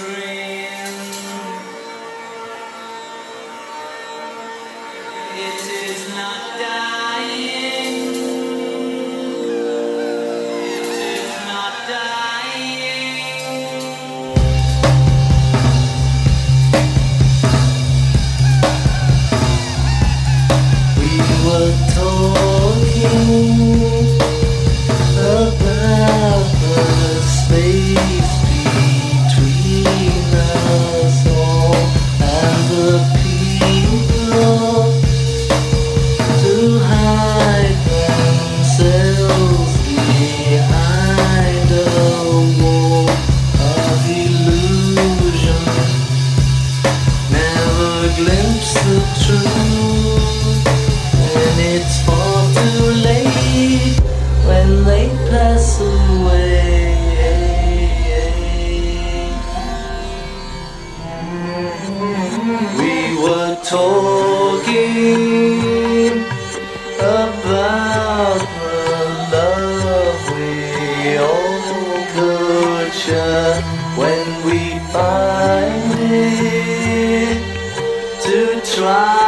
stream. talking about the love we all could share when we find it to try.